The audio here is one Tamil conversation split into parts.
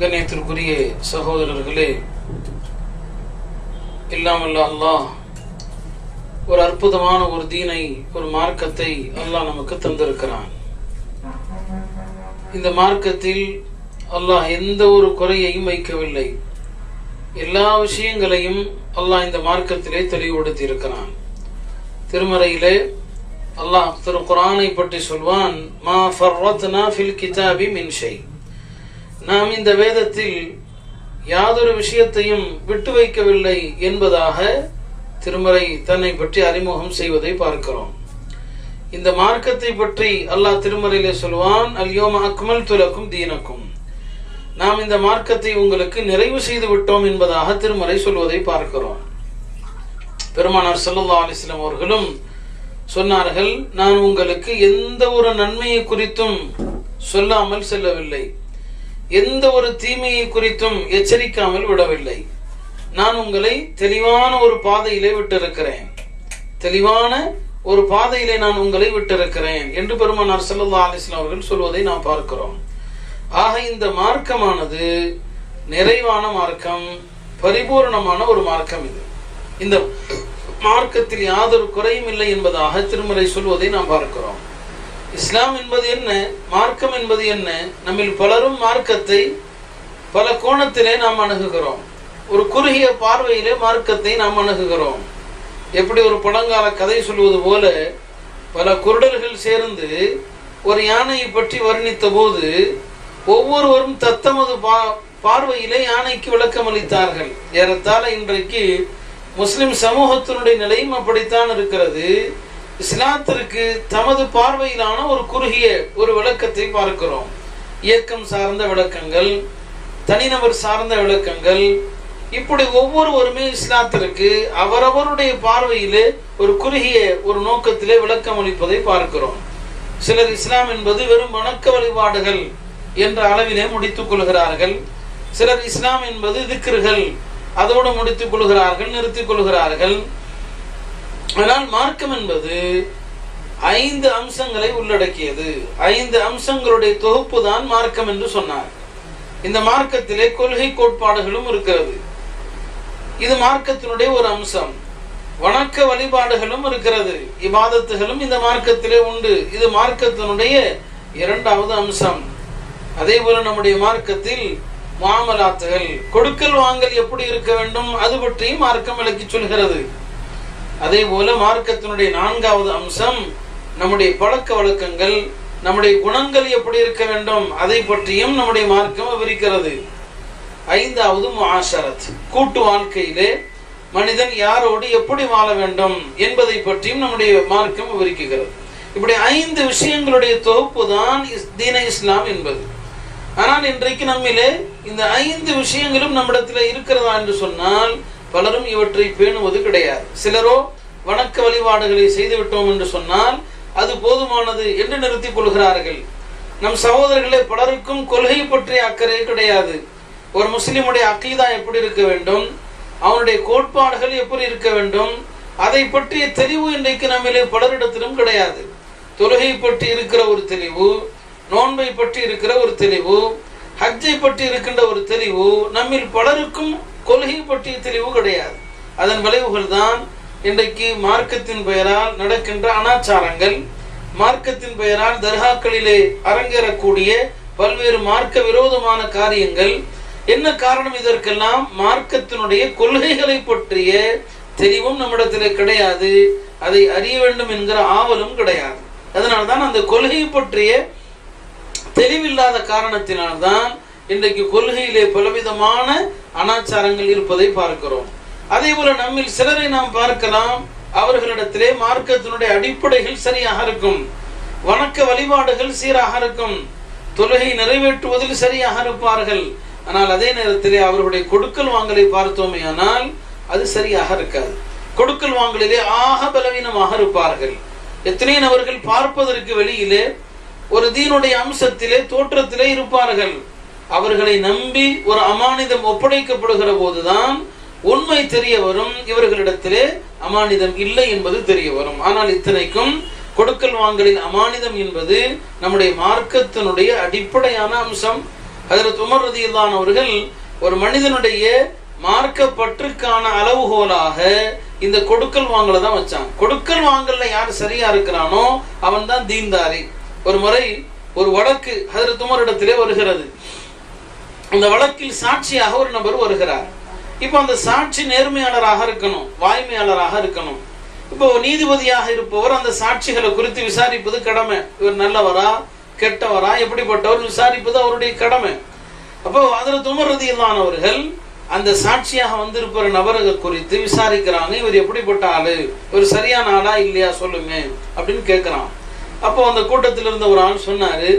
கண்ணியத்திற்குரிய சகோதரர்களே இல்லாமல்ல அல்லாஹ் ஒரு அற்புதமான ஒரு தீனை ஒரு மார்க்கத்தை அல்லாஹ் நமக்கு தந்திருக்கிறான். இந்த மார்க்கத்தில் அல்லாஹ் எந்த ஒரு குறையையும் வைக்கவில்லை. எல்லா விஷயங்களையும் அல்லாஹ் இந்த மார்க்கத்திலே தெளிவுபடுத்தி இருக்கிறான். திருமறையிலே அல்லாஹ் திரு குரானை பற்றி சொல்வான் மா ஃபர்வத்னா ஃபில் கிதாபி மின்ஷை நாம் இந்த வேதத்தில் யாதொரு விஷயத்தையும் விட்டு வைக்கவில்லை என்பதாக திருமறை தன்னை பற்றி அறிமுகம் செய்வதை பார்க்கிறோம். இந்த மார்க்கத்தை பற்றி அல்லாஹ் திருமறையிலே சொல்வான் அல்யோம அக்மல் துலக்கும் தீனக்கும். நாம் இந்த மார்க்கத்தை உங்களுக்கு நிறைவு செய்து விட்டோம் என்பதாக திருமறை சொல்வதை பார்க்கிறோம். பெருமானார் சல்லா அலிஸ்லாம் அவர்களும் சொன்னார்கள் நான் உங்களுக்கு எந்த ஒரு நன்மையை குறித்தும் சொல்லாமல் செல்லவில்லை. எந்த ஒரு தீமையை குறித்தும் எச்சரிக்காமல் விடவில்லை. நான் உங்களை தெளிவான ஒரு பாதையிலே விட்டிருக்கிறேன். தெளிவான ஒரு பாதையிலே நான் உங்களை விட்டிருக்கிறேன் என்று பெருமானார் சல்லா அலிஸ்லாம் அவர்கள் சொல்வதை நாம் பார்க்கிறோம். ஆக இந்த மார்க்கமானது நிறைவான மார்க்கம் பரிபூர்ணமான ஒரு மார்க்கம் இது. இந்த மார்க்கத்தில் யாதொரு குறையும் இல்லை என்பதாக திருமலை சொல்வதை நாம் பார்க்கிறோம். இஸ்லாம் என்பது என்ன? மார்க்கம் என்பது என்ன? நம்மில் பலரும் மார்க்கத்தை பல கோணத்திலே நாம் அணுகுகிறோம். ஒரு குறுகிய பார்வையிலே மார்க்கத்தை நாம் அணுகுகிறோம். எப்படி ஒரு பழங்கால கதை சொல்வது போல பல குருடர்கள் சேர்ந்து ஒரு யானையை பற்றி வர்ணித்த போது ஒவ்வொருவரும் தத்தமது பா பார்வையிலே யானைக்கு விளக்கம் அளித்தார்கள். ஏறத்தாழ இன்றைக்கு முஸ்லிம் சமூகத்தினுடைய நிலையும் அப்படித்தான் இருக்கிறது. இஸ்லாத்திற்கு தமது பார்வையிலான ஒரு குறுகிய ஒரு விளக்கத்தை பார்க்கிறோம். இயக்கம் சார்ந்த விளக்கங்கள் தனிநபர் சார்ந்த விளக்கங்கள் இப்படி ஒவ்வொருவருமே இஸ்லாத்திற்கு அவரவருடைய பார்வையிலே ஒரு குறுகிய ஒரு நோக்கத்திலே விளக்கம் அளிப்பதை பார்க்கிறோம். சிலர் இஸ்லாம் என்பது வெறும் வணக்க வழிபாடுகள் என்ற அளவிலே முடித்துக் கொள்கிறார்கள். சிலர் இஸ்லாம் என்பது திக்ருகள் அதோடு முடித்துக் கொள்கிறார்கள் நிறுத்திக் கொள்கிறார்கள். ஆனால் மார்க்கம் என்பது ஐந்து அம்சங்களை உள்ளடக்கியது. ஐந்து அம்சங்களுடைய தொகுப்பு தான் மார்க்கம் என்று சொன்னார். இந்த மார்க்கத்திலே கொள்கை கோட்பாடுகளும் இருக்கிறது. இது மார்க்கத்தினுடைய ஒரு அம்சம். வணக்க வழிபாடுகளும் இருக்கிறது. இபாதத்துகளும் இந்த மார்க்கத்திலே உண்டு. இது மார்க்கத்தினுடைய இரண்டாவது அம்சம். அதே போல நம்முடைய மார்க்கத்தில் மாமலாத்துகள் கொடுக்கல் வாங்கல் எப்படி இருக்க வேண்டும் அது பற்றியும் மார்க்கம் விளக்கி சொல்கிறது. அதே போல மார்க்கத்தினுடைய நான்காவது அம்சம் நம்முடைய பழக்க வழக்கங்கள் நம்முடைய குணங்கள் எப்படி இருக்க வேண்டும் அதை பற்றியும் நம்முடைய மார்க்கம் விவரிக்கிறது. ஐந்தாவது முஆஷரத் கூட்டு வாழ்க்கையிலே மனிதன் யாரோடு எப்படி வாழ வேண்டும் என்பதை பற்றியும் நம்முடைய மார்க்கம் விவரிக்குகிறது இப்படி ஐந்து விஷயங்களுடைய தொகுப்பு தான் தீன இஸ்லாம் என்பது. ஆனால் இன்றைக்கு நம்மிலே இந்த ஐந்து விஷயங்களும் நம்மிடத்தில் இருக்கிறதா என்று சொன்னால் பலரும் இவற்றை பேணுவது கிடையாது. சிலரோ வணக்க வழிபாடுகளை செய்துவிட்டோம் என்று சொன்னால் அது போதுமானது என்று நிறுத்திக் கொள்கிறார்கள். நம் சகோதரர்களே பலருக்கும் கொள்கை பற்றிய அக்கறை கிடையாது. ஒரு முஸ்லிமுடைய அக்கீதா எப்படி இருக்க வேண்டும்? அவனுடைய கோட்பாடுகள் எப்படி இருக்க வேண்டும்? அதை பற்றிய தெளிவு இன்றைக்கு நம்மிலே பலரிடத்திலும் கிடையாது. தொழுகை பற்றி இருக்கிற ஒரு தெளிவு நோன்பை பற்றி இருக்கிற ஒரு தெளிவு ஹஜ்ஜை பற்றி இருக்கின்ற ஒரு தெளிவு நம்மில் பலருக்கும் கொள்கை பற்றிய தெளிவு கிடையாது. அதன் விளைவுகள் தான் இன்றைக்கு மார்க்கத்தின் பெயரால் நடக்கின்ற அனாச்சாரங்கள். மார்க்கத்தின் பெயரால் தர்காக்களிலே அரங்கேறக்கூடிய பல்வேறு மார்க்க விரோதமான காரியங்கள். என்ன காரணம் இதற்கெல்லாம்? மார்க்கத்தினுடைய கொள்கைகளை பற்றிய தெளிவும் நம்மிடத்திலே கிடையாது. அதை அறிய வேண்டும் என்கிற ஆவலும் கிடையாது. அதனால்தான் அந்த கொள்கை பற்றிய தெளிவில்லாத காரணத்தினால்தான் இன்றைக்கு கொள்கையிலே பலவிதமான அனாச்சாரங்கள் இருப்பதை பார்க்கிறோம். அதே போல நம்மில் சிலரை நாம் பார்க்கலாம் அவர்களிடத்திலே மார்க்கத்தினுடைய அடிப்படைகள் சரியாக இருக்கும். வணக்க வழிபாடுகள் சீராக இருக்கும். தொழுகை நிறைவேற்றுவதில் சரியாக இருப்பார்கள். ஆனால் அதே நேரத்திலே அவர்களுடைய கொடுக்கல் வாங்கலை பார்த்தோமே ஆனால் அது சரியாக இருக்காது. கொடுக்கல் வாங்கலிலே ஆக பலவீனமாக இருப்பார்கள். எத்தனை நபர்கள் பார்ப்பதற்கு வெளியிலே ஒரு தீனுடைய அம்சத்திலே தோற்றத்திலே இருப்பார்கள். அவர்களை நம்பி ஒரு அமானிதம் ஒப்படைக்கப்படுகிற போதுதான் உண்மை தெரிய வரும். இவர்களிடத்திலே அமானிதம் இல்லை என்பது தெரிய வரும். ஆனால் இத்தனைக்கும் கொடுக்கல் வாங்கலின் அமானிதம் என்பது நம்முடைய மார்க்கத்தினுடைய அடிப்படையான அம்சம். அதில் துமர் ரதியில்லான் அவர்கள் ஒரு மனிதனுடைய மார்க்க பற்றுக்கான அளவுகோலாக இந்த கொடுக்கல் வாங்கலை தான் வச்சான் கொடுக்கல் வாங்கல யார் சரியா இருக்கிறானோ அவன் தான் தீன்தாரி. ஒரு முறை ஒரு வழக்கு அதில் துமரிடத்திலே வருகிறது. அந்த வழக்கில் சாட்சியாக ஒரு நபர் வருகிறார். இப்போ அந்த சாட்சி நேர்மையாளராக இருக்கணும் வாய்மையாளராக இருக்கணும். இப்போ நீதிபதியாக இருப்பவர் அந்த சாட்சிகளை குறித்து விசாரிப்பது கடமை. இவர் நல்லவரா கெட்டவரா எப்படிப்பட்டவர் விசாரிப்பது அவருடைய கடமை. அப்போ அதில் துமரதியிலானவர்கள் அந்த சாட்சியாக வந்திருக்கிற நபர்கள் குறித்து விசாரிக்கிறாங்க. இவர் எப்படிப்பட்ட ஆளு? இவர் சரியான ஆளா இல்லையா சொல்லுங்க அப்படின்னு கேட்கிறான். அப்போ அந்த கூட்டத்தில் இருந்த ஒரு ஆள் சொன்னாரு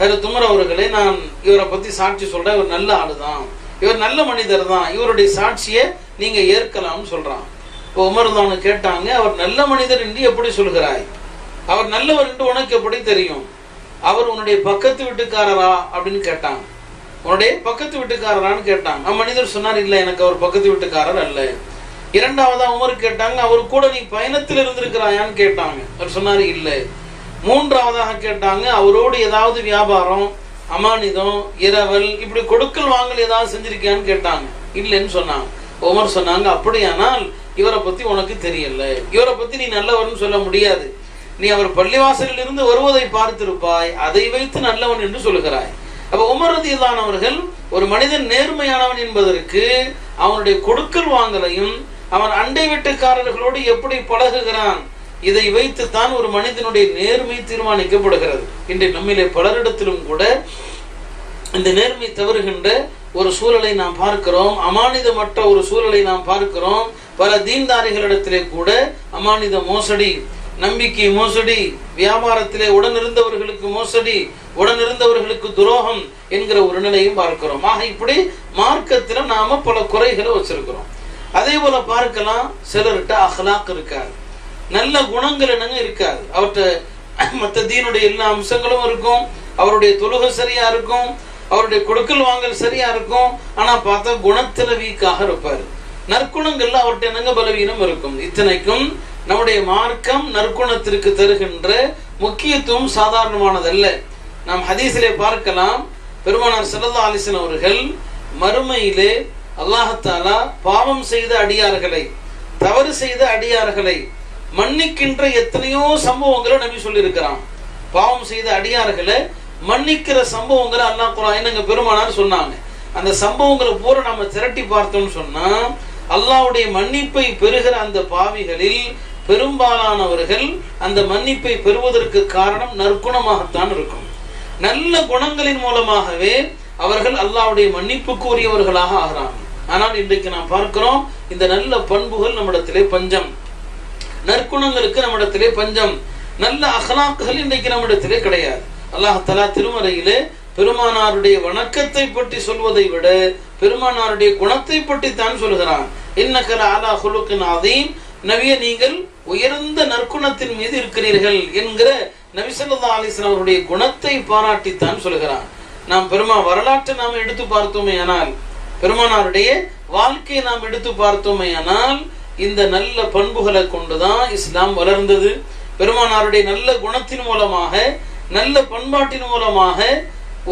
ஹரி துமர் அவர்களே நான் இவரை பத்தி சாட்சி சொல்றேன். இவர் நல்ல ஆளு தான் இவர் நல்ல மனிதர் தான் இவருடைய சாட்சியை நீங்க ஏற்கலாம்னு சொல்றான். இப்போ உமர்தானு கேட்டாங்க அவர் நல்ல மனிதர் என்று எப்படி சொல்கிறாய்? அவர் நல்லவர் என்று உனக்கு எப்படி தெரியும்? அவர் உன்னுடைய பக்கத்து வீட்டுக்காரரா அப்படின்னு கேட்டாங்க உன்னுடைய பக்கத்து வீட்டுக்காரரான்னு கேட்டாங்க அம்மனிதர் சொன்னார் இல்லை எனக்கு அவர் பக்கத்து வீட்டுக்காரர் அல்ல. இரண்டாவதா உமர் கேட்டாங்க அவர் கூட நீ பயணத்தில் இருந்திருக்கிறாயான்னு கேட்டாங்க. அவர் சொன்னார் இல்லை. மூன்றாவதாக கேட்டாங்க அவரோடு ஏதாவது வியாபாரம் அமானிதம் இரவல் இப்படி கொடுக்கல் வாங்கல் ஏதாவது செஞ்சிருக்கியான்னு கேட்டாங்க. இல்லைன்னு சொன்னாங்க. உமர் சொன்னாங்க அப்படியானால் இவரை பத்தி உனக்கு தெரியல. இவரை பத்தி நீ நல்லவர்னு சொல்ல முடியாது. நீ அவர் பள்ளிவாசலில் இருந்து வருவதை பார்த்திருப்பாய் அதை வைத்து நல்லவன் என்று சொல்லுகிறாய். அப்ப உமரதியிலானவர்கள் ஒரு மனிதன் நேர்மையானவன் என்பதற்கு அவனுடைய கொடுக்கல் வாங்கலையும் அவன் அண்டை வீட்டுக்காரர்களோடு எப்படி பழகுகிறான்? இதை வைத்துத்தான் ஒரு மனிதனுடைய நேர்மை தீர்மானிக்கப்படுகிறது. இன்று நம்மிலே பலரிடத்திலும் கூட இந்த நேர்மை தவறுகின்ற ஒரு சூழலை நாம் பார்க்கிறோம். அமானிதமற்ற ஒரு சூழலை நாம் பார்க்கிறோம். பல தீன்தாரிகளிடத்திலே கூட அமானித மோசடி நம்பிக்கை மோசடி வியாபாரத்திலே உடனிருந்தவர்களுக்கு மோசடி உடனிருந்தவர்களுக்கு துரோகம் என்கிற ஒரு நிலையும் பார்க்கிறோம். ஆக இப்படி மார்க்கத்தில் நாம பல குறைகளை வச்சிருக்கிறோம். அதே போல பார்க்கலாம் சிலர்கிட்ட அஹ்லாக் இருக்காது. நல்ல குணங்கள் என்னங்க இருக்காது. அவர்கிட்ட மற்ற தீனுடைய எல்லா அம்சங்களும் இருக்கும். அவருடைய தொழுகை சரியா இருக்கும். அவருடைய கொடுக்கல் வாங்கல் சரியா இருக்கும். ஆனா பார்த்தா குணத்துல வீக்காக இருப்பாரு. நற்குணங்கள்ல அவர்கிட்ட என்னங்க பலவீனம் இருக்கும்? இத்தனைக்கும் நம்முடைய மார்க்கம் நற்குணத்திற்கு தருகின்ற முக்கியத்துவம் சாதாரணமானதல்ல. நாம் ஹதீஸிலே பார்க்கலாம். பெருமானார் சல்லா அலிசன் அவர்கள் மறுமையிலே அல்லாஹத்தாலா பாவம் செய்த அடியார்களை தவறு செய்த அடியார்களை மன்னிக்கின்ற எத்தனையோ சம்பவங்களை நபி சொல்லியிருக்கிறான். பாவம் செய்த அடியார்களை மன்னிக்கிற சம்பவங்களை அல்லா குரான் எங்க பெருமானார் சொன்னாங்க. அந்த சம்பவங்களை பூரா நம்ம திரட்டி பார்த்தோம்னு சொன்னா அல்லாவுடைய மன்னிப்பை பெறுகிற அந்த பாவிகளில் பெரும்பாலானவர்கள் அந்த மன்னிப்பை பெறுவதற்கு காரணம் நற்குணமாகத்தான் இருக்கும். நல்ல குணங்களின் மூலமாகவே அவர்கள் அல்லாவுடைய மன்னிப்புக்குரியவர்களாக ஆகிறாங்க. ஆனால் இன்றைக்கு நாம் பார்க்கிறோம் இந்த நல்ல பண்புகள் நம்மிடத்திலே பஞ்சம். நற்குணங்களுக்கு நம்மிடத்திலே பஞ்சம். நல்ல அகலாக்குகள் இன்றைக்கு நம்மிடத்திலே கிடையாது. அல்லாஹலா திருமறையிலே பெருமானாருடைய வணக்கத்தை பற்றி சொல்வதை விட பெருமானாருடைய குணத்தை பற்றி தான் சொல்கிறான் இன்னக்கல ஆலா ஹுலுக்கின் அதையும் நவிய நீங்கள் உயர்ந்த நற்குணத்தின் மீது இருக்கிறீர்கள் என்கிற நபிசல்லா அலிஸ்லாம் அவருடைய குணத்தை பாராட்டித்தான் சொல்கிறான். நாம் பெருமா வரலாற்றை நாம் எடுத்து பார்த்தோமே ஆனால் பெருமானாருடைய வாழ்க்கையை நாம் எடுத்து பார்த்தோமே ஆனால் இந்த நல்ல பண்புகளை கொண்டுதான் இஸ்லாம் வளர்ந்தது. பெருமானாருடைய நல்ல குணத்தின் மூலமாக நல்ல பண்பாட்டின் மூலமாக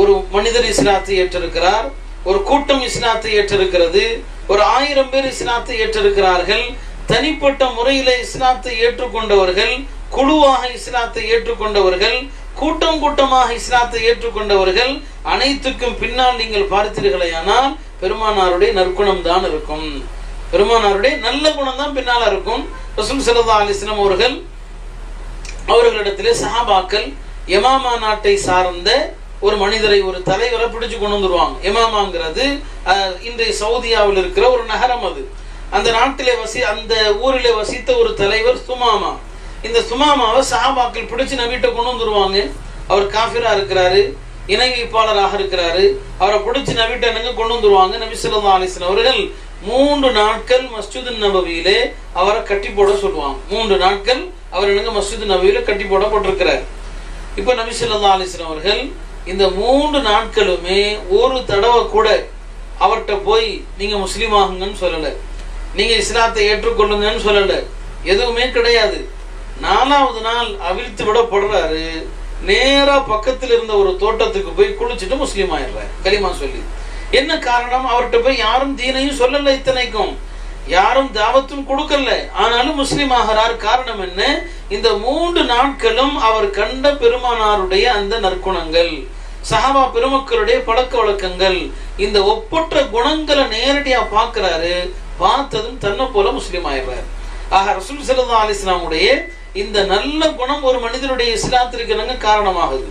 ஒரு மனிதர் இஸ்லாத்தை ஏற்றிருக்கிறார். ஒரு கூட்டம் இஸ்லாத்தை ஏற்றிருக்கிறது. ஒரு ஆயிரம் பேர் இஸ்லாத்தை ஏற்றிருக்கிறார்கள். தனிப்பட்ட முறையில இஸ்லாத்தை ஏற்றுக்கொண்டவர்கள் குழுவாக இஸ்லாத்தை ஏற்றுக்கொண்டவர்கள் கூட்டம் கூட்டமாக இஸ்லாத்தை ஏற்றுக்கொண்டவர்கள் அனைத்துக்கும் பின்னால் நீங்கள் பார்த்தீர்களேயானால் பெருமானாருடைய நற்குணம் தான் இருக்கும். பெருமானாருடைய நல்ல குணம் தான் பின்னால இருக்கும். ரசூல் சல்லா அலிஸ்லாம் அவர்கள் அவர்களிடத்திலே சஹாபாக்கள் எமாமா நாட்டை சார்ந்த ஒரு மனிதரை ஒரு தலைவரை பிடிச்சு கொண்டு வந்துருவாங்க. எமாமாங்கிறது இன்றைய சவுதியாவில் இருக்கிற ஒரு நகரம் அது. அந்த நாட்டிலே வசி அந்த ஊரிலே வசித்த ஒரு தலைவர் சுமாமா. இந்த சுமாமாவை சஹாபாக்கள் பிடிச்சு நபிட்ட கொண்டு வந்துருவாங்க. அவர் காஃபிரா இருக்கிறாரு இணை வைப்பாளராக இருக்கிறாரு. அவரை பிடிச்சு நவீட்டை கொண்டு வந்துருவாங்க? நபி சொல்லா அலிஸ்லாம் அவர்கள் மூன்று நாட்கள் மஸ்ஜித் நபவியிலே அவரை கட்டி போட சொல்லுவாங்க. மூன்று நாட்கள் அவர் என்னங்க மஸ்ஜித் நபவியில கட்டி போடப்பட்டிருக்கிறார். இப்ப நபி சொல்லா அலிஸ்லாம் அவர்கள் இந்த மூன்று நாட்களுமே ஒரு தடவை கூட அவர்கிட்ட போய் நீங்க முஸ்லீம் ஆகுங்கன்னு சொல்லல. நீங்க இஸ்லாத்தை ஏற்றுக்கொள்ளுங்கன்னு சொல்லல. எதுவுமே கிடையாது. நாலாவது நாள் அவிழ்த்து விடப்படுறாரு. நேரா பக்கத்தில் இருந்த ஒரு தோட்டத்துக்கு போய் குளிச்சுட்டு முஸ்லீம் ஆயிடுறாரு. களிமா சொல்லி. என்ன காரணம்? அவர்கிட்ட போய் யாரும் தீனையும் சொல்லல இத்தனைக்கும். யாரும் தாவத்தும் கொடுக்கல. ஆனாலும் முஸ்லீம் ஆகிறார். காரணம் என்ன? இந்த மூன்று நாட்களும் அவர் கண்ட பெருமானாருடைய அந்த நற்குணங்கள். சஹாபா பெருமக்களுடைய பழக்க வழக்கங்கள். இந்த ஒப்பற்ற குணங்களை நேரடியா பார்க்கிறாரு. பார்த்ததும் தன்னை போல முஸ்லீம் ஆயிடுறாரு. ஆக ரசூல் சல்லா அலிஸ்லாமுடைய இந்த நல்ல குணம் ஒரு மனிதனுடைய இஸ்லாத்திற்கு காரணமாகுது?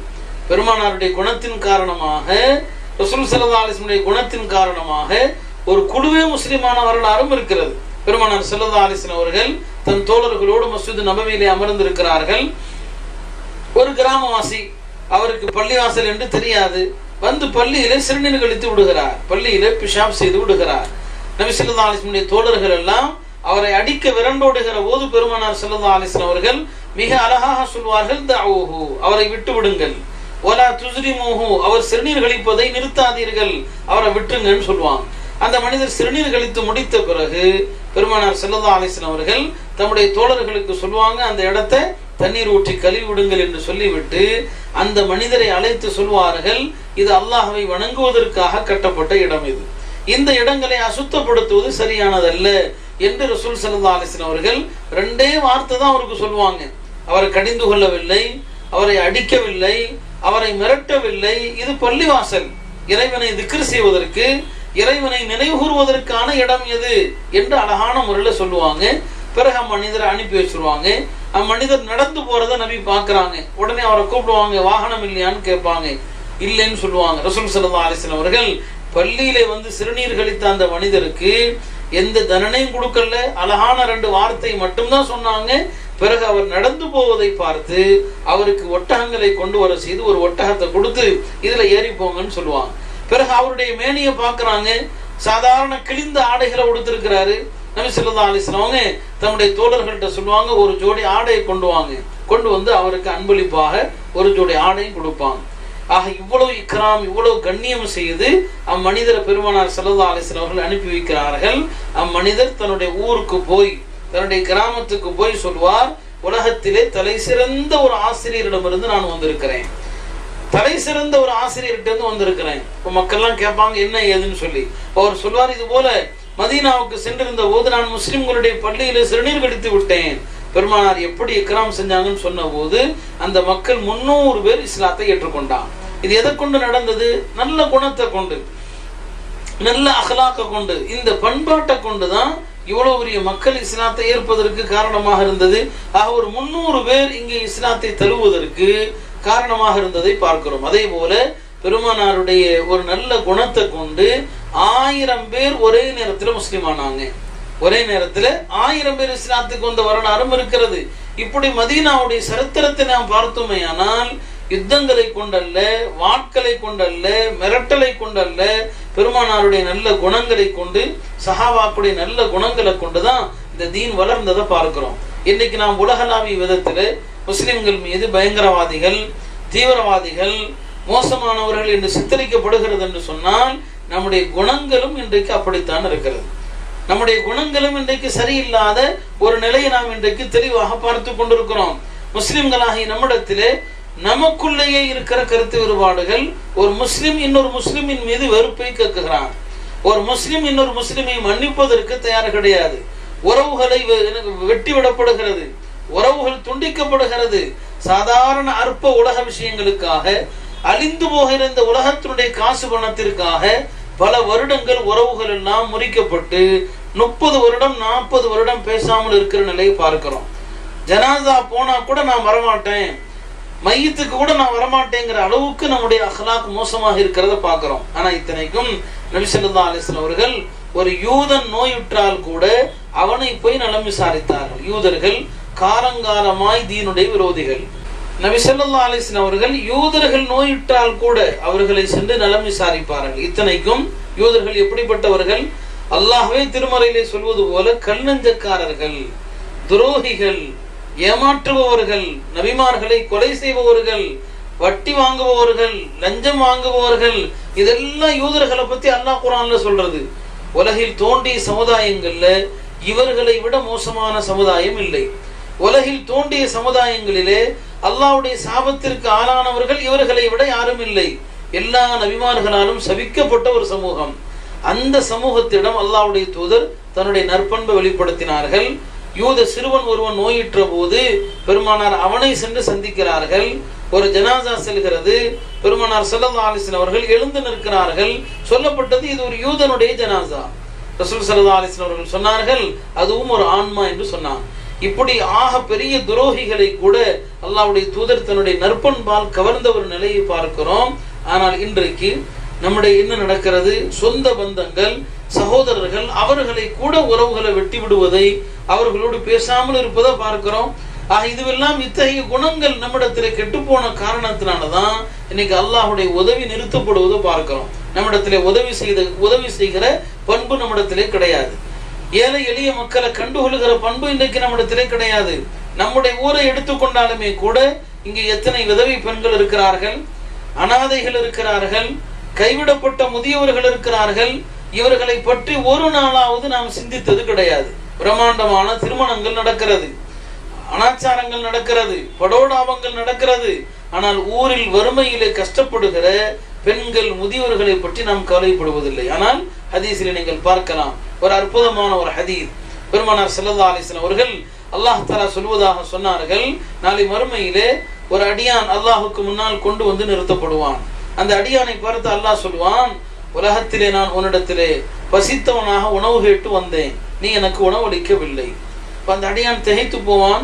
பெருமானாருடைய குணத்தின் காரணமாக ரசூல் சல்லா அலிஸ்லமுடைய குணத்தின் காரணமாக ஒரு குழுவே முஸ்லிமான வரலாறும் இருக்கிறது. பெருமானார் சல்லா அலிஸ்லாம் அவர்கள் தன் தோழர்களோடு மசூது நபவியிலே அமர்ந்திருக்கிறார்கள். ஒரு கிராமவாசி அவருக்கு பள்ளிவாசல் என்று தெரியாது. வந்து பள்ளியிலே சிறுநீர் கழித்து விடுகிறார். பள்ளியிலே பிஷாப் செய்து விடுகிறார். நபி சல்லா அலைஹி தோழர்கள் எல்லாம் அவரை அடிக்க விரண்டோடுகிற போது பெருமானார் ஸல்லல்லாஹு அலைஹி அவர்கள் மிக அழகாக சொல்வார்கள் அவரை விட்டு விடுங்கள். ஓலா துஸ்ரிமுஹு அவர் சிறுநீர் கழிப்பதை நிறுத்தாதீர்கள். அவரை விட்டுருங்கன்னு சொல்லுவாங்க அந்த மனிதர் சிறுநீர் கழித்து முடித்த பிறகு பெருமானார் செல்லதா அலைஹி அவர்கள் தம்முடைய தோழர்களுக்கு சொல்லுவாங்க அந்த இடத்தை தண்ணீர் ஊற்றி கழுவி விடுங்கள் என்று சொல்லிவிட்டு அந்த மனிதரை அழைத்து சொல்வார்கள் இது அல்லாஹ்வை வணங்குவதற்காக கட்டப்பட்ட இடம் இது. இந்த இடங்களை அசுத்தப்படுத்துவது சரியானதல்ல என்று ரசூல் சல்லா அலிஸ்லாம் அவர்கள் ரெண்டே வார்த்தை தான் அவருக்கு சொல்லுவாங்க. அவரை கடிந்து கொள்ளவில்லை அவரை அடிக்கவில்லை அவரை மிரட்டவில்லை. இது பள்ளிவாசல். இறைவனை திக்ரு செய்வதற்கு இறைவனை நினைவுகூர்வதற்கான இடம் எது என்று அழகான முறையில் சொல்லுவாங்க. பிறகு அம்மனிதரை அனுப்பி வச்சிருவாங்க. அம்மனிதர் நடந்து போறத நபி பார்க்கறாங்க. உடனே அவரை கூப்பிடுவாங்க வாகனம் இல்லையான்னு கேட்பாங்க. இல்லைன்னு சொல்லுவாங்க. ரசூல் சல்லா அலிஸ்லாம் அவர்கள் பள்ளியிலே வந்து சிறுநீர் கழித்த அந்த மனிதருக்கு எந்த தண்டனையும் கொடுக்கல. அழகான ரெண்டு வார்த்தை மட்டும்தான் சொன்னாங்க. பிறகு அவர் நடந்து போவதை பார்த்து அவருக்கு ஒட்டகங்களை கொண்டு வர செய்து ஒரு ஒட்டகத்தை கொடுத்து இதுல ஏறி போங்கன்னு சொல்லுவாங்க. பிறகு அவருடைய மேனியை பார்க்கறாங்க. சாதாரண கிழிந்த ஆடைகளை உடுத்திருக்கிறாரு. நபி சொல்லா ஆலோசனவங்க தம்முடைய தோழர்கள்ட்ட சொல்லுவாங்க ஒரு ஜோடி ஆடையை கொண்டு வாங்க. கொண்டு வந்து அவருக்கு அன்பளிப்பாக ஒரு ஜோடி ஆடையும் கொடுப்பாங்க. ஆக இவ்வளவு இக்ராம் இவ்வளவு கண்ணியம் செய்து அம்மனிதரை பெருமானார் சல்லா அலிஸ்லாம் அவர்கள் அனுப்பி வைக்கிறார்கள். அம்மனிதர் தன்னுடைய ஊருக்கு போய் தன்னுடைய கிராமத்துக்கு போய் சொல்வார் உலகத்திலே தலை சிறந்த ஒரு ஆசிரியரிடமிருந்து நான் வந்திருக்கிறேன். தலை சிறந்த ஒரு ஆசிரியர்கிட்ட இருந்து வந்திருக்கிறேன். இப்போ மக்கள்லாம் கேட்பாங்க என்ன ஏதுன்னு சொல்லி. அவர் சொல்வார் இது போல மதீனாவுக்கு சென்றிருந்த போது நான் முஸ்லிம்களுடைய பள்ளியில சிறுநீர் கடித்து விட்டேன். பெருமானார் எப்படி இக்ராம் செஞ்சாங்கன்னு சொன்ன போது அந்த மக்கள் முன்னூறு பேர் இஸ்லாத்தை ஏற்றுக்கொண்டான். இது எதை கொண்டு நடந்தது? நல்ல குணத்தை கொண்டு. நல்ல அகலாக்க கொண்டு. இந்த பண்பாட்டை கொண்டுதான் இவ்வளவு பெரிய மக்கள் இஸ்லாத்தை ஏற்பதற்கு காரணமாக இருந்தது. ஆக ஒரு முன்னூறு பேர் இங்கே இஸ்லாத்தை தழுவதற்கு காரணமாக இருந்ததை பார்க்கிறோம். அதே போல பெருமானாருடைய ஒரு நல்ல குணத்தை கொண்டு ஆயிரம் பேர் ஒரே நேரத்தில் முஸ்லீம் ஆனாங்க. ஒரே நேரத்தில் ஆயிரம் பேர் இஸ்லாத்துக்கு வந்த வரலாறும் இருக்கிறது. இப்படி மதீனாவுடைய சரித்திரத்தை நாம் பார்த்தோமே ஆனால் யுத்தங்களை கொண்டல்ல வாட்களை கொண்டல்ல மிரட்டலை கொண்டல்ல பெருமானாருடைய நல்ல குணங்களை கொண்டு சஹாபாக்குடைய நல்ல குணங்களை கொண்டுதான் இந்த தீன் வளர்ந்ததை பார்க்கிறோம். இன்னைக்கு நாம் உலகளாவிய விதத்தில் முஸ்லிம்கள் மீது பயங்கரவாதிகள் தீவிரவாதிகள் மோசமானவர்கள் என்று சித்தரிக்கப்படுகிறது என்று சொன்னால் நம்முடைய குணங்களும் இன்றைக்கு அப்படித்தான் இருக்கிறது. நம்முடைய குணங்களும் இன்றைக்கு சரியில்லாத ஒரு நிலையை நாம் இன்றைக்கு தெளிவாக பார்த்து கொண்டிருக்கிறோம். முஸ்லிம்களாகிய நம்மிடத்திலே நமக்குள்ளேயே இருக்கிற கருத்து வேறுபாடுகள் ஒரு முஸ்லிம் இன்னொரு முஸ்லிமின் மீது வெறுப்பை கேட்குகிறான் ஒரு முஸ்லிம் இன்னொரு முஸ்லிமை மன்னிப்பதற்கு தயார் கிடையாது. உறவுகளை வெட்டி விடப்படுகிறது. உறவுகள் துண்டிக்கப்படுகிறது. சாதாரண அற்ப உலக விஷயங்களுக்காக அழிந்து போகிற இந்த உலகத்தினுடைய காசு பணத்திற்காக பல வருடங்கள் உறவுகள் எல்லாம் முறிக்கப்பட்டு முப்பது வருடம் நாற்பது வருடம் பேசாமல் இருக்கிற நிலையை பார்க்கிறோம். ஜனாதா போனா கூட நான் வரமாட்டேன். மையத்துக்கு கூட நான் வரமாட்டேங்கிற அளவுக்கு நம்முடைய அஹ்லாக் மோசமாக இருக்கிறத பார்க்கிறோம். ஆனா இத்தனைக்கும் நபிசல்லா அலிஸ்லாம் அவர்கள் ஒரு யூதன் நோயுற்றால் கூட அவனை போய் நலம் விசாரித்தார்கள். யூதர்கள் காரங்காரமாய் தீனுடைய விரோதிகள். நபிசல்லா ஸல்லல்லாஹு அவர்கள் யூதர்கள் நோயுற்றால் கூட அவர்களை சென்று நலம் விசாரிப்பார்கள். இத்தனைக்கும் யூதர்கள் எப்படிப்பட்டவர்கள்? அல்லாஹவே திருமறையிலே சொல்வது போல கல்நஞ்சக்காரர்கள் துரோகிகள் ஏமாற்றுபவர்கள் நபிமார்களை கொலை செய்பவர்கள் வட்டி வாங்குபவர்கள் லஞ்சம் வாங்குபவர்கள் இதெல்லாம் யூதர்களை பத்தி அல்லாஹ் குரான்ல சொல்றது. உலகில் தோண்டிய சமுதாயங்கள்ல இவர்களை விட மோசமான சமுதாயம் இல்லை. உலகில் தோண்டிய சமுதாயங்களிலே அல்லாஹ்வுடைய சாபத்திற்கு ஆளானவர்கள் இவர்களை விட யாரும் இல்லை. எல்லா நபிமார்களாலும் சபிக்கப்பட்ட ஒரு சமூகம். அந்த சமூகத்திடம் அல்லாவுடைய தூதர் தன்னுடைய நற்பண்பை வெளிப்படுத்தினார்கள். யூத சிறுவன் ஒருவன் நோயிற்ற போது பெருமானார் அவனை சென்று சந்திக்கிறார்கள். ஒரு ஜனாசா செல்கிறது. பெருமானார் சல்லா அலைஹி அவர்கள் எழுந்து நிற்கிறார்கள். சொல்லப்பட்டது இது ஒரு யூதனுடைய ஜனாசா. ரசூல் சல்லா அலைஹி அவர்கள் சொன்னார்கள் அதுவும் ஒரு ஆன்மா என்று சொன்னான். இப்படி ஆக பெரிய துரோகிகளை கூட அல்லாவுடைய தூதர் தன்னுடைய நற்பண்பால் கவர்ந்த ஒரு நிலையை பார்க்கிறோம். ஆனால் இன்றைக்கு நம்முடைய என்ன நடக்கிறது? சொந்த பந்தங்கள் சகோதரர்கள் அவர்களை கூட உறவுகளை வெட்டி விடுவதை அவர்களோடு பேசாமல் இருப்பதை பார்க்கிறோம். ஆக இதுவெல்லாம் இத்தகைய குணங்கள் நம்மிடத்தில் கெட்டுப்போன காரணத்தினாலதான் இன்னைக்கு அல்லாஹுடைய உதவி நிறுத்தப்படுவதை பார்க்கிறோம். நம்மிடத்திலே உதவி செய்த உதவி செய்கிற பண்பு நம்மிடத்திலே கிடையாது. ஏழை எளிய மக்களை கண்டுகொள்கிற பண்பு இன்றைக்கு நம்மிடத்திலே கிடையாது. நம்முடைய ஊரை எடுத்துக்கொண்டாலுமே கூட இங்கே எத்தனை விதவை பெண்கள் இருக்கிறார்கள் அனாதைகள் இருக்கிறார்கள் கைவிடப்பட்ட முதியவர்கள் இருக்கிறார்கள். இவர்களை பற்றி ஒரு நாளாவது நாம் சிந்தித்தது கிடையாது. பிரம்மாண்டமான திருமணங்கள் நடக்கிறது. அனாச்சாரங்கள் நடக்கிறது. படோடாபங்கள் நடக்கிறது. ஆனால் ஊரில் வறுமையிலே கஷ்டப்படுகிற பெண்கள் முதியோர்களை பற்றி நாம் கவலைப்படுவதில்லை. ஆனால் ஹதீஸில் நீங்கள் பார்க்கலாம். ஒரு அற்புதமான ஒரு ஹதீஸ். பெருமானார் செல்லதா அலிஸ்லாம் அவர்கள் அல்லாஹ் தஆலா சொல்வதாக சொன்னார்கள். நாளை மறுமையிலே ஒரு அடியான் அல்லாஹுக்கு முன்னால் கொண்டு வந்து நிறுத்தப்படுவான். அந்த அடியானை பார்த்து அல்லாஹ் சொல்வான் உலகத்திலே நான் உன்னிடத்திலே பசித்தவனாக உணவு கேட்டு வந்தேன். நீ எனக்கு உணவளிக்கவில்லை. இப்போ அந்த அடியான் திகைத்து போவான்.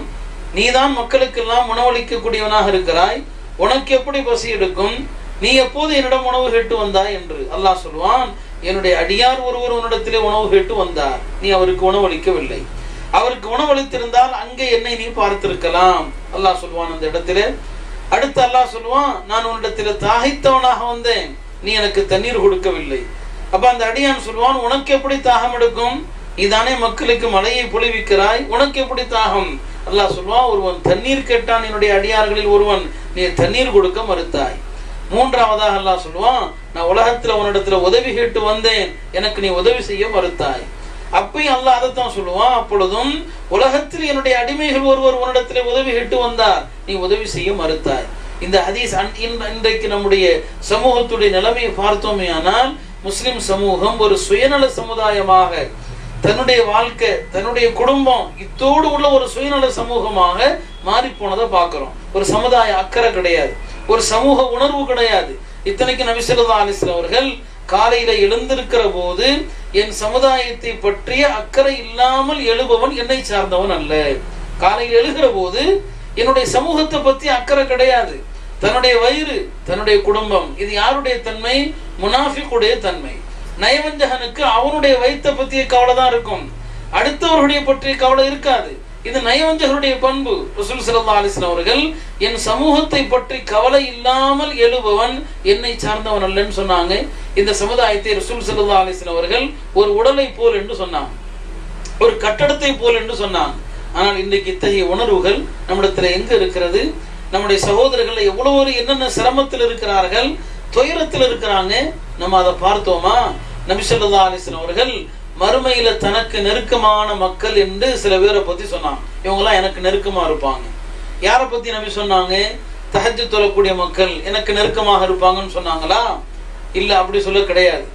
நீதான் மக்களுக்கெல்லாம் உணவளிக்கக்கூடியவனாக இருக்கிறாய். உனக்கு எப்படி பசி எடுக்கும்? நீ எப்போது என்னிடம் உணவு கேட்டு வந்தாய் என்று அல்லாஹ் சொல்வான். என்னுடைய அடியார் ஒருவர் உன்னிடத்திலே உணவு கேட்டு வந்தார். நீ அவருக்கு உணவளிக்கவில்லை. அவருக்கு உணவளித்திருந்தால் அங்கே என்னை நீ பார்த்திருக்கலாம். அல்லாஹ் சொல்வான் அந்த இடத்திலே. அடுத்து அல்லாஹ் சொல்லுவான் நான் உன்னிடத்திலே தாகித்தவனாக வந்தேன். நீ எனக்கு தண்ணீர் கொடுக்கவில்லை. அப்ப அந்த அடியான் சொல்வான் உனக்கு எப்படி தாகம் எடுக்கும்? நீதானே மக்களுக்கு மழையை பொழிவிக்கிறாய்? உனக்கு எப்படி தாகம்? அல்லாஹ் சொல்வான் ஒருவன் தண்ணீர் கேட்டான் என்னுடைய அடியார்களில் ஒருவன் நீ தண்ணீர் கொடுக்க மறுத்தாய். மூன்றாவதாக அல்லாஹ் சொல்லுவான் நான் உலகத்துல உன்னிடத்துல உதவி கேட்டு வந்தேன் எனக்கு நீ உதவி செய்ய மறுத்தாய். அப்பயும் அல்லாஹ் அதைத்தான் சொல்லுவான் அப்பொழுதும் உலகத்தில் என்னுடைய அடிமைகள் ஒருவர் உன்னிடத்துல உதவி கேட்டு வந்தார் நீ உதவி செய்ய மறுத்தாய். இந்த ஹதீஸ் இன்றைக்கு நம்முடைய சமூகத்துடைய நிலைமையை பார்த்தோமே ஆனால் முஸ்லிம் சமூகம் ஒரு சுயநல சமுதாயமாக தன்னுடைய வாழ்க்கை தன்னுடைய குடும்பம் இத்தோடு உள்ள ஒரு சுயநல சமூகமாக மாறி போனதை பார்க்கிறோம். ஒரு சமுதாய அக்கறை கிடையாது. ஒரு சமூக உணர்வு கிடையாது. இத்தனைக்கு நபிசல்லா அலிஸ்லாம் அவர்கள் காலையில எழுந்திருக்கிற போது என் சமுதாயத்தை பற்றிய அக்கறை இல்லாமல் எழுபவன் என்னை சார்ந்தவன் அல்ல. காலையில் எழுகிற போது என்னுடைய சமூகத்தை பத்தி அக்கறை கிடையாது. தன்னுடைய வயிறு தன்னுடைய குடும்பம் இது யாருடைய தன்மை? முனாஃபிக்குடைய தன்மை. நயவஞ்சகனுக்கு அவனுடைய வயிற்றை பற்றிய கவலை தான் இருக்கும். அடுத்தவர்களுடைய பற்றிய கவலை இருக்காது. இது நயவஞ்சகருடைய பண்பு. ரசூல் ஸல்லல்லாஹு அலிஸ்லாம் அவர்கள் என் சமூகத்தை பற்றி கவலை இல்லாமல் எழுபவன் என்னை சார்ந்தவன் அல்லன்னு சொன்னாங்க. இந்த சமுதாயத்தை ரசூல் ஸல்லல்லாஹு அலிஸ்லாம் அவர்கள் ஒரு உடலை போல் என்று சொன்னாங்க. ஒரு கட்டடத்தை போல் என்று சொன்னாங்க. ஆனால் இன்றைக்கு இத்தகைய உணர்வுகள் நம்மிடத்துல எங்க இருக்கிறது? நம்முடைய சகோதரர்கள் எவ்வளவு ஒரு என்னென்ன சிரமத்தில் இருக்கிறார்கள்? துயரத்தில் இருக்கிறாங்க நம்ம அதை பார்த்தோமா? நபிசல்லா அலிஸ்லாம் அவர்கள் மறுமையில தனக்கு நெருக்கமான மக்கள் என்று சில பேரை பத்தி சொன்னாங்க. இவங்கெல்லாம் எனக்கு நெருக்கமா இருப்பாங்க. யாரை பத்தி நம்பி சொன்னாங்க? தஹஜ்ஜு தொழக்கூடிய மக்கள் எனக்கு நெருக்கமாக இருப்பாங்கன்னு சொன்னாங்களா? இல்ல அப்படி சொல்ல கிடையாது.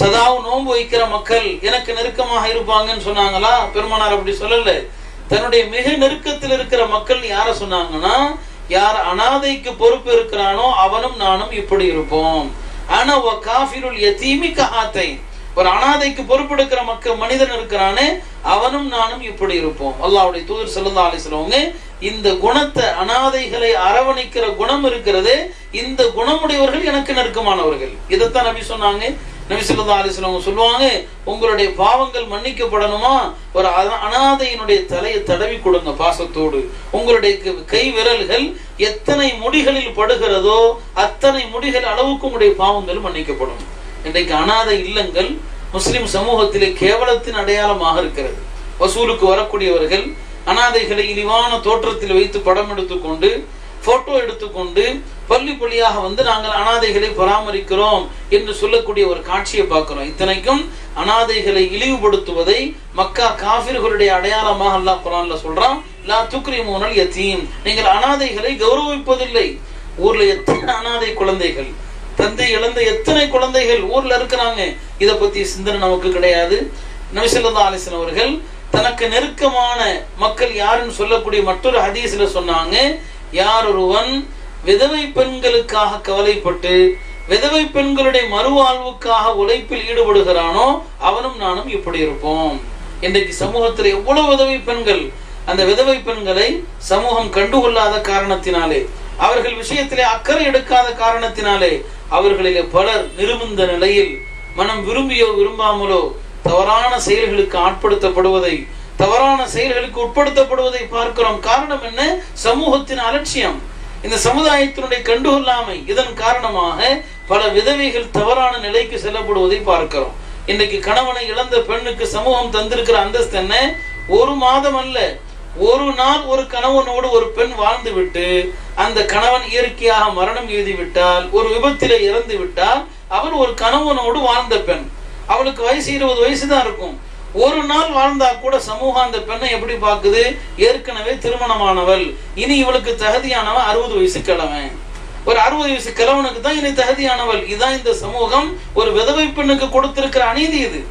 சதாவும் நோன்பு வைக்கிற மக்கள் எனக்கு நெருக்கமாக இருப்பாங்கன்னு சொன்னாங்களா? பெருமானார் அப்படி சொல்லல. தன்னுடைய மிக நெருக்கத்தில் இருக்கிற மக்கள் யார சொன்னாங்கன்னா யார் அனாதைக்கு பொறுப்பு இருக்கிறானோ அவனும் நானும் இப்படி இருப்போம். ஆனா கஹாத்தை ஒரு அனாதைக்கு பொறுப்பெடுக்கிற மக்கள் மனிதன் இருக்கிறானே அவனும் நானும் இப்படி இருப்போம். அல்லாவுடைய தூதர் செல்லா அலைஹி இந்த குணத்தை அனாதைகளை அரவணைக்கிற குணம் இருக்கிறது இந்த குணமுடையவர்கள் எனக்கு நெருக்கமானவர்கள். இதைத்தான் நபி சொன்னாங்க நபிசுல்லா அலிஸ்லாம் சொல்லுவாங்க உங்களுடைய பாவங்கள் மன்னிக்கப்படணுமா? ஒரு அனாதையினுடைய தலையை தடவி கொடுங்க பாசத்தோடு. உங்களுடைய கை விரல்கள் எத்தனை முடிகளில் படுகிறதோ அத்தனை முடிகள் அளவுக்கு உங்களுடைய பாவங்கள் மன்னிக்கப்படும். இன்றைக்கு அனாதை இல்லங்கள் முஸ்லிம் சமூகத்திலே கேவலத்தின் அடையாளமாக இருக்கிறது. வசூலுக்கு வரக்கூடியவர்கள் அனாதைகளை இழிவான தோற்றத்தில் வைத்து படம் எடுத்துக்கொண்டு போட்டோ எடுத்துக்கொண்டு பள்ளி பள்ளியாக வந்து நாங்கள் அனாதைகளை பராமரிக்கிறோம் என்று சொல்லக்கூடிய ஒரு காட்சியை பார்க்கிறோம். இத்தனைக்கும் அனாதைகளை இழிவுபடுத்துவதை மக்கா காபிர்களுடைய அடையாளமாக அல்லாஹ் குரான்ல சொல்றான் லா துக்ரிமூனல் யத்தீம் நீங்கள் அனாதைகளை கௌரவிப்பதில்லை. ஊர்ல எத்தனை அனாதை குழந்தைகள்? தந்தை இழந்த எத்தனை குழந்தைகள் ஊர்ல இருக்கிறாங்க? இதை பத்தி சிந்தனை நமக்கு கிடையாது. நபிசல்லா அலிஸ்லாம் அவர்கள் தனக்கு நெருக்கமான மக்கள் யாருன்னு சொல்லக்கூடிய மற்றொரு ஹதீஸ்ல சொன்னாங்க யார் ஒருவன் விதவை பெண்களுக்காக கவலைப்பட்டு விதவை பெண்களுடைய மறுவாழ்வுக்காக உழைப்பில் ஈடுபடுகிறானோ அவனும் நானும் இப்படி இருப்போம். இன்றைக்கு சமூகத்தில் எவ்வளவு விதவை பெண்கள் அந்த விதவை பெண்களை சமூகம் கண்டுகொள்ளாத காரணத்தினாலே அவர்கள் விஷயத்திலே அக்கறை எடுக்காத காரணத்தினாலே அவர்களிலே பலர் நிருமிந்த நிலையில் மனம் விரும்பியோ விரும்பாமலோ தவறான செயல்களுக்கு ஆட்படுத்தப்படுவதை தவறான செயல்களுக்கு உட்படுத்தப்படுவதை பார்க்கிறோம். காரணம் என்ன? சமூகத்தின் அலட்சியம். இந்த சமுதாயத்தினுடைய கண்டுகொள்ளாமை. இதன் காரணமாக பல விதவைகள் தவறான நிலைக்கு செல்லப்படுவதை பார்க்கிறோம். இன்னைக்கு கணவனை இழந்த பெண்ணுக்கு சமூகம் தந்திருக்கிற அந்தஸ்து என்ன? ஒரு மாதம் அல்ல. ஒரு நாள் ஒரு கணவனோடு ஒரு பெண் வாழ்ந்து விட்டு அந்த கணவன் இயற்கையாக மரணம் எழுதி விட்டால் ஒரு விபத்தில இறந்து விட்டால் அவள் ஒரு கணவனோடு வாழ்ந்த பெண். அவளுக்கு வயசு இருபது வயசு தான் இருக்கும். ஒரு நாள் வாழ்ந்தா கூட சமூகம் அந்த பெண்ணை எப்படி பார்க்குது? ஏற்கனவே திருமணமானவள். இனி இவளுக்கு தகுதியானவன் அறுபது வயசு கிழவன். ஒரு அறுபது வயசு கிழவனுக்கு தான் இனி தகுதியானவள். இதான் இந்த சமூகம். ஒரு விதவை பெண்ணுக்கு கொடுத்திருக்கிற அநீதி இது.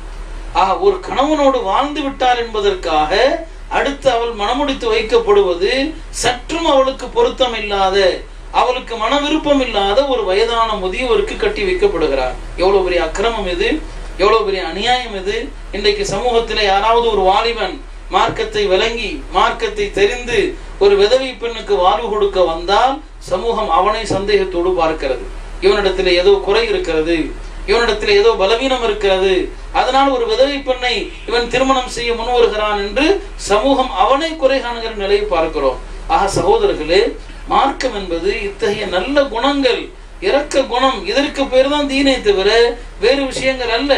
ஆஹா ஒரு கணவனோடு வாழ்ந்து விட்டார் என்பதற்காக அடுத்து அவள் மனமுடித்து வைக்கப்படுவது சற்றும் அவளுக்கு பொருத்தம் இல்லாத அவளுக்கு மன விருப்பம் இல்லாத ஒரு வயதான முதியவருக்கு கட்டி வைக்கப்படுகிறார். எவ்வளவு பெரிய அக்கிரமம் இது. எவ்வளவு பெரிய அநியாயம் இது? இன்றைக்கு சமூகத்தில் யாராவது ஒரு வாலிபன் மார்க்கத்தை விளங்கி மார்க்கத்தை தெரிந்து ஒரு விதவை பெண்ணுக்கு வாழ்வு கொடுக்க வந்தால் சமூகம் அவனை சந்தேகத்தோடு பார்க்கிறது. இவனிடத்தில் ஏதோ குறை இருக்கிறது. இவனிடத்தில் ஏதோ பலவீனம் இருக்கிறது. அதனால் ஒரு விதவை பெண்ணை இவன் திருமணம் செய்ய முன் வருகிறான் என்று சமூகம் அவனை குறை காணுகிற நிலையை பார்க்கிறோம். ஆக சகோதரர்களே மார்க்கம் என்பது இத்தகைய நல்ல குணங்கள் இரக்க குணம் இதற்கு பேர் தான் தீனை தவிர வேறு விஷயங்கள் அல்ல.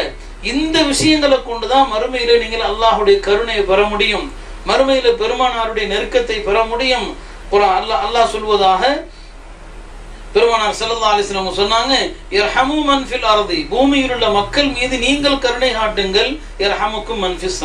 இந்த விஷயங்களை கொண்டுதான் மறுமையில நீங்கள் அல்லாஹுடைய கருணையை பெற முடியும். மறுமையில பெருமானாருடைய நெருக்கத்தை பெற முடியும். அல்லாஹ் சொல்வதாக பெருமானார் செல்லா அலிஸ்லாம் சொன்னாங்க இர்ஹமு மன் ஃபில் பூமியில் உள்ள மக்கள் மீது நீங்கள் கருணை காட்டுங்கள். இரஹமுக்கும் மன் ஃபிஸ்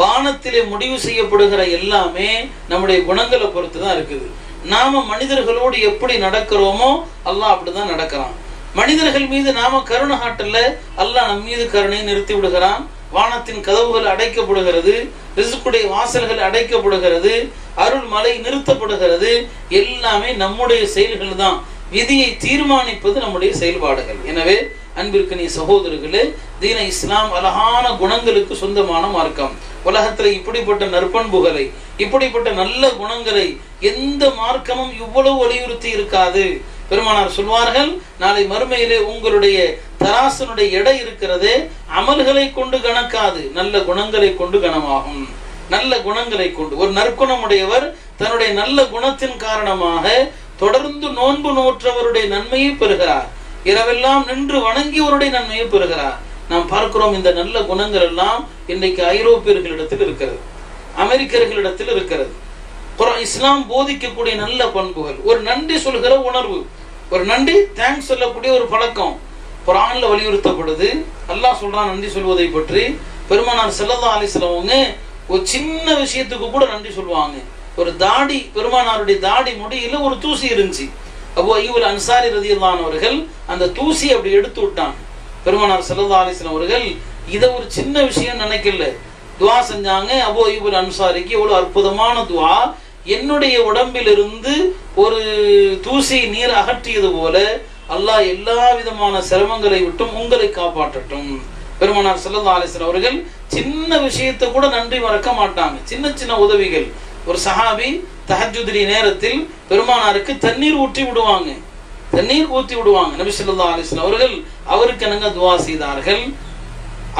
வானத்திலே முடிவு செய்யப்படுகிற எல்லாமே நம்முடைய குணங்களை பொறுத்து தான் இருக்குது. நாம மனிதர்களோடு எப்படி நடக்கிறோமோ அல்லாஹ் அப்படிதான் நடக்கிறான். மனிதர்கள் மீது நாம கருணை காட்டல அல்லாஹ் நம் மீது கருணை நிறுத்தி விடுகிறான். வானத்தின் கதவுகள் அடைக்கப்படுகிறது ரிசுக்குடைய வாசல்கள் அடைக்கப்படுகிறது அருள் மலை நிறுத்தப்படுகிறது எல்லாமே நம்முடைய செயல்கள் தான். விதியை தீர்மானிப்பது நம்முடைய செயல்பாடுகள். எனவே அன்பிற்கு நீ சகோதரர்களே தீன இஸ்லாம் அழகான குணங்களுக்கு சொந்தமான மார்க்கம். உலகத்துல இப்படிப்பட்ட நற்பண்புகளை இப்படிப்பட்ட நல்ல குணங்களை எந்த மார்க்கமும் இவ்வளவு வலியுறுத்தி இருக்காது. பெருமானார் சொல்வார்கள் நாளை மறுமையிலே உங்களுடைய தராசனுடைய எடை இருக்கிறதே. அமல்களை கொண்டு கணக்காது. நல்ல குணங்களை கொண்டு கணமாகும் நல்ல குணங்களை கொண்டு. ஒரு நற்குணமுடையவர் தன்னுடைய நல்ல குணத்தின் காரணமாக தொடர்ந்து நோன்பு நோற்றவருடைய நன்மையை பெறுகிறார். இரவெல்லாம் நின்று வணங்கியவருடைய நன்மையை பெறுகிறார். நாம் பார்க்கிறோம் இந்த நல்ல குணங்கள் எல்லாம் இன்றைக்கு ஐரோப்பியர்களிடத்தில் இருக்கிறது. அமெரிக்கர்களிடத்தில் இருக்கிறது. குரான் இஸ்லாம் போதிக்கக்கூடிய நல்ல பண்புகள். ஒரு நன்றி சொல்கிற உணர்வு. ஒரு நன்றி தேங்க்ஸ் சொல்லக்கூடிய ஒரு பழக்கம். குரான்ல வலியுறுத்தப்படுது. அல்லாஹ் சொல்றான் நன்றி சொல்வதை பற்றி. பெருமானார் செல்லதா அலிஸ்லவங்க ஒரு சின்ன விஷயத்துக்கு கூட நன்றி சொல்லுவாங்க. ஒரு தாடி பெருமானாருடைய தாடி முடியில ஒரு தூசி இருந்துச்சு. அப்போ ஐயூல் அன்சாரி ரதியல்லானவர்கள் அந்த தூசி அப்படி எடுத்து விட்டாங்க. பெருமானார் செல்லதா அலிஸ்லாம் அவர்கள் இதை ஒரு சின்ன விஷயம் நினைக்கல. துவா செஞ்சாங்க அபோ ஐயூல் அன்சாரிக்கு எவ்வளவு அற்புதமான துவா. என்னுடைய உடம்பிலிருந்து ஒரு தூசி நீர் அகற்றியது போல அல்லாஹ் எல்லா விதமான சிரமங்களை விட்டும் உங்களை காப்பாற்றட்டும். பெருமானார் செல்லல்லா அலிஸ்லாம் அவர்கள் சின்ன விஷயத்தை கூட நன்றி மறக்க மாட்டாங்க. சின்ன சின்ன உதவிகள். ஒரு சஹாபி தஹஜுதிரி நேரத்தில் பெருமானாருக்கு தண்ணீர் ஊற்றி விடுவாங்க. தண்ணீர் ஊத்தி விடுவாங்க. நபி சொல்லா அலிஸ்லாம் அவர்கள் அவருக்கு என்னங்க துவா செய்தார்கள்?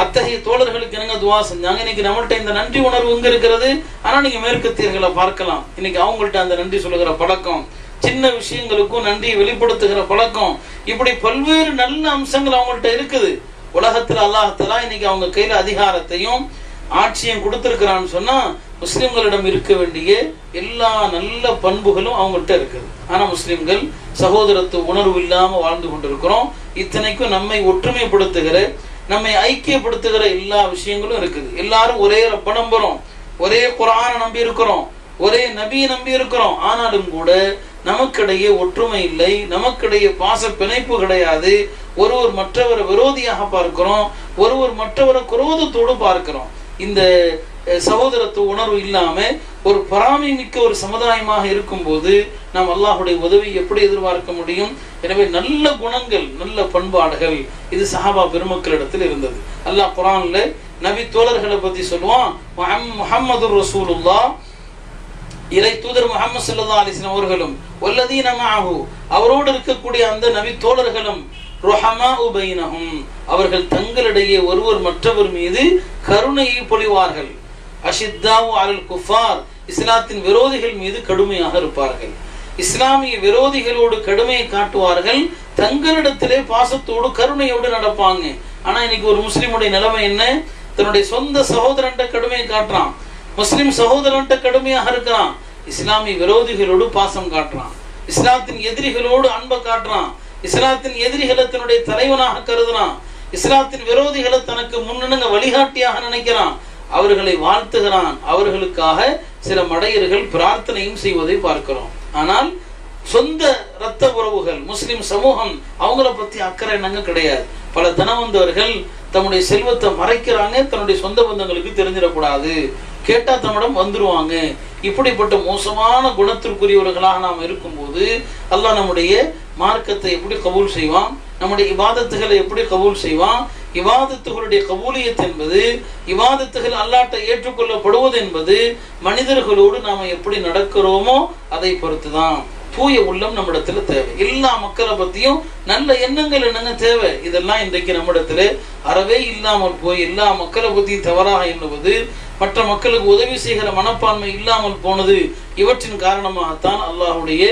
அத்தகைய தோழர்களுக்கு என்னங்க துவா செஞ்சாங்க? இன்னைக்கு நம்மள்ட்ட இந்த நன்றி உணர்வு இங்க இருக்கிறது? ஆனா நீங்க மேற்கத்தியர்களை பார்க்கலாம். இன்னைக்கு அவங்கள்ட்ட அந்த நன்றி சொல்லுகிற பழக்கம் சின்ன விஷயங்களுக்கும் நன்றியை வெளிப்படுத்துகிற பழக்கம் இப்படி பல்வேறு நல்ல அம்சங்கள் அவங்கள்ட்ட இருக்குது. உலகத்துல அல்லாஹ் இன்னைக்கு அவங்க கையில அதிகாரத்தையும் ஆட்சியும் கொடுத்திருக்கிறான்னு சொன்னா முஸ்லிம்களிடம் இருக்க வேண்டிய எல்லா நல்ல பண்புகளும் அவங்கள்ட்ட இருக்குது. ஆனா முஸ்லிம்கள் சகோதரத்து உணர்வு இல்லாம வாழ்ந்து கொண்டிருக்கிறோம். இத்தனைக்கும் நம்மை ஒற்றுமைப்படுத்துகிற நம்மை ஐக்கியப்படுத்துகிற எல்லா விஷயங்களும் இருக்குது. எல்லாரும் ஒரே ரப்ப நம்புறோம். ஒரே குரான நம்பி இருக்கிறோம். ஒரே நபியை நம்பி இருக்கிறோம். ஆனாலும் கூட நமக்கிடையே ஒற்றுமை இல்லை. நமக்கிடையே பாச பிணைப்பு கிடையாது. ஒருவர் மற்றவரை விரோதியாக பார்க்கிறோம். ஒருவர் மற்றவரை குரோதத்தோடு பார்க்கிறோம். இந்த சகோதரத்துவ உணர்வு இல்லாம ஒரு பராமை மிக்க ஒரு சமுதாயமாக இருக்கும்போது நாம் அல்லாஹுடைய உதவி எப்படி எதிர்பார்க்க முடியும்? எனவே நல்ல குணங்கள் நல்ல பண்பாடுகள் இது சஹாபா பெருமக்களிடத்தில் இருந்தது. அல்லாஹ் குரான்ல நபி தோழர்களை பத்தி சொல்லுவான் முஹம்மது ரசூலுல்லா இறை தூதர் முகமது சல்லா அலிஸ்லாம் அவர்களும் வல்லதீன மஅஹு. அவரோடு இருக்கக்கூடிய அந்த நபி தோழர்களும் ரொஹமா உபைனகும் அவர்கள் தங்களிடையே ஒருவர் மற்றவர் மீது கருணையை பொழிவார்கள். அஷித்தாவு அருள் குஃபார். இஸ்லாத்தின் விரோதிகள் மீது கடுமையாக இருப்பார்கள். இஸ்லாமிய விரோதிகளோடு கடுமையை காட்டுவார்கள். தங்களிடத்திலே பாசத்தோடு கருணையோடு நடப்பாங்க. ஆனா இன்னைக்கு ஒரு முஸ்லிமுடைய நிலைமை என்ன? தன்னுடைய சொந்த சகோதரன்ட்ட கடுமையை காட்டுறான். முஸ்லிம் சகோதரன்ட்ட கடுமையாக இருக்கிறான். இஸ்லாமிய விரோதிகளோடு பாசம் காட்டுறான். இஸ்லாத்தின் எதிரிகளோடு அன்பை காட்டுறான். இஸ்லாத்தின் எதிரிகளை தன்னுடைய தலைவனாக கருதுறான். இஸ்லாத்தின் விரோதிகளை தனக்கு முன்னணுங்க வழிகாட்டியாக நினைக்கிறான். அவர்களை வாழ்த்துகிறான். அவர்களுக்காக சில மடையர்கள் பிரார்த்தனையும் செய்வதை பார்க்கிறோம். ஆனால் சொந்த இரத்த உறவுகள் முஸ்லிம் சமூகம் அவங்கள பத்தி அக்கறை என்னங்க கிடையாது. பல தனவந்தவர்கள் தன்னுடைய செல்வத்தை மறைக்கிறாங்க தன்னுடைய சொந்த பந்தங்களுக்கு தெரிஞ்சிடக்கூடாது. கேட்டா தன்னிடம் வந்துருவாங்க. இப்படிப்பட்ட மோசமான குணத்திற்குரியவர்களாக நாம் இருக்கும்போது அல்லாஹ் நம்முடைய மார்க்கத்தை எப்படி கபூல் செய்வான்? நம்முடைய இபாதத்துகளை எப்படி கபூல் செய்வான்? இவாதத்துகளுடைய கபூலியத் என்பது இவாதத்துகள் அல்லாட்ட ஏற்றுக்கொள்ளப்படுவது என்பது மனிதர்களோடு நாம எப்படி நடக்கிறோமோ அதை பொறுத்துதான். தூய உள்ளம் நம்மிடத்துல தேவை. எல்லா மக்களை பத்தியும் நல்ல எண்ணங்கள் என்னங்க தேவை? இதெல்லாம் இன்றைக்கு நம்மிடத்துல அறவே இல்லாமல் போய் எல்லா மக்களை பத்தியும் தவறாக எண்ணுவது மற்ற மக்களுக்கு உதவி செய்கிற மனப்பான்மை இல்லாமல் போனது இவற்றின் காரணமாகத்தான் அல்லாஹுடைய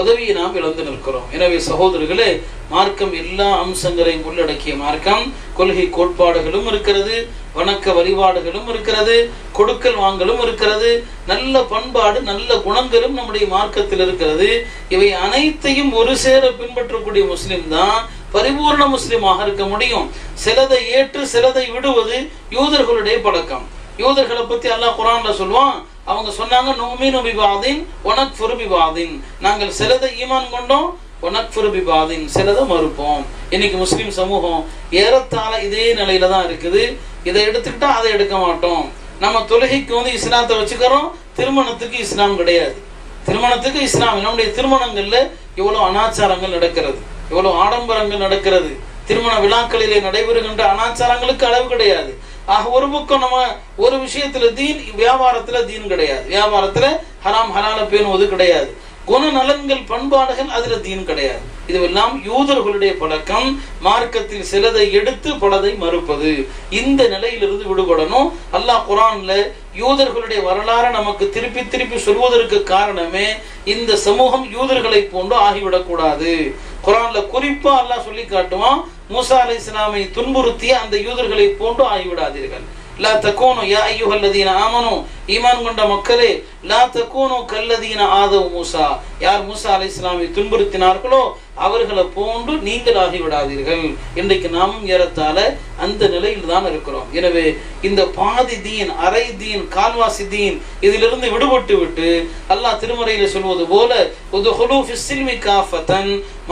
உதவியை நாம் இழந்து நிற்கிறோம். எனவே சகோதரர்களே மார்க்கம் எல்லா அம்சங்களையும் உள்ளடக்கிய மார்க்கம். கொள்கை கோட்பாடுகளும் இருக்கிறது வணக்க வழிபாடுகளும் இருக்கிறது கொடுக்கல் வாங்கலும் இருக்கிறது நல்ல பண்பாடு நல்ல குணங்களும் நம்முடைய மார்க்கத்தில் இருக்கிறது. இவை அனைத்தையும் ஒரு சேர பின்பற்றக்கூடிய முஸ்லிம் தான் பரிபூர்ண முஸ்லிமாக இருக்க முடியும். சிலதை ஏற்று சிலதை விடுவது யூதர்களுடைய பழக்கம். யூதர்களை பத்தி அல்லாஹ் குரான்ல சொல்லுவான் அவங்க சொன்னாங்க நோமீன் பிபாதின் உனக் பிபாதின். நாங்கள் சிலதை ஈமான் கொண்டோம் உனக் பிபாதின் சிலதை மறுப்போம். இன்னைக்கு முஸ்லீம் சமூகம் ஏறத்தாழ இதே நிலையில தான் இருக்குது. இதை எடுத்துக்கிட்டா அதை எடுக்க மாட்டோம். நம்ம தொழுகைக்கு வந்து இஸ்லாத்தை வச்சுக்கிறோம். திருமணத்துக்கு இஸ்லாம் கிடையாது. திருமணத்துக்கு இஸ்லாம். நம்முடைய திருமணங்கள்ல இவ்வளவு அனாச்சாரங்கள் நடக்கிறது. இவ்வளவு ஆடம்பரங்கள் நடக்கிறது. திருமண விழாக்களிலே நடைபெறுகின்ற அனாச்சாரங்களுக்கு அளவு கிடையாது. ஆக ஒரு பக்கம் நம்ம ஒரு விஷயத்துல தீன் வியாபாரத்துல தீன் கிடையாது. வியாபாரத்துல ஹராம் ஹலால பேணுவது கிடையாது. குணநலன்கள் பண்பாடுகள் அதுல தீன் கிடையாது. இதுவெல்லாம் யூதர்களுடைய பழக்கம். மார்க்கத்தில் சிலதை எடுத்து பலதை மறுப்பது. இந்த நிலையிலிருந்து விடுபடணும். அல்லாஹ் குரான்ல யூதர்களுடைய வரலாறு நமக்கு திருப்பி திருப்பி சொல்வதற்கு காரணமே இந்த சமூகம் யூதர்களை போன்று ஆகிவிடக்கூடாது. குரான்ல குறிப்பா அல்லாஹ் சொல்லி காட்டுவான் மூசா அலை இஸ்லாமை துன்புறுத்திய அந்த யூதர்களை போன்று ஆகிவிடாதீர்கள். லா தக்கூனு யா ஐயுஹல்லதீன ஆமனும் ஈமான் கொண்ட மக்களே லா தக்கோனோ கல்லதீன ஆதவ் மூசா. யார் மூசா அலை இஸ்லாமை துன்புறுத்தினார்களோ அவர்களை போன்று நீங்கள் ஆகிவிடாதீர்கள். இன்றைக்கு நாமும் ஏறத்தாழ அந்த நிலையில் தான் இருக்கிறோம். எனவே இந்த பாதி தீன் அரை தீன் கால்வாசி தீன் இதிலிருந்து விடுபட்டு விட்டு அல்லாஹ் திருமறையில சொல்வது போல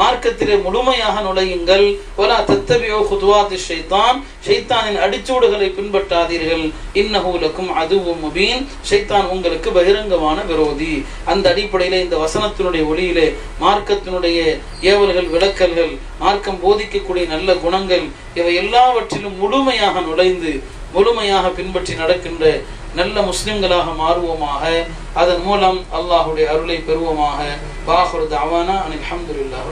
மார்க்கத்திலே முழுமையாக நுழையுங்கள். வலா தத்தவியோ குதுவாதி ஷைத்தான். ஷைத்தானின் அடிச்சூடுகளை பின்பற்றாதீர்கள். இன்னஹூலக்கும் அதுவும் முபீன். ஷைத்தான் உங்களுக்கு பகிரங்கமான விரோதி. அந்த அடிப்படையில இந்த வசனத்தினுடைய ஒளியிலே மார்க்கத்தினுடைய ஏவல்கள் விளக்கல்கள் மார்க்கம் போதிக்கக்கூடிய நல்ல குணங்கள் இவை எல்லாவற்றிலும் முழுமையாக நுழைந்து முழுமையாக பின்பற்றி நடக்கின்ற நல்ல முஸ்லிம்களாக மாறுவோமாக. அதன் மூலம் அல்லாஹுடைய அருளை பெறுவோமாக. வாஹுர் தவானா அனில் அஹமதுல்லாஹ்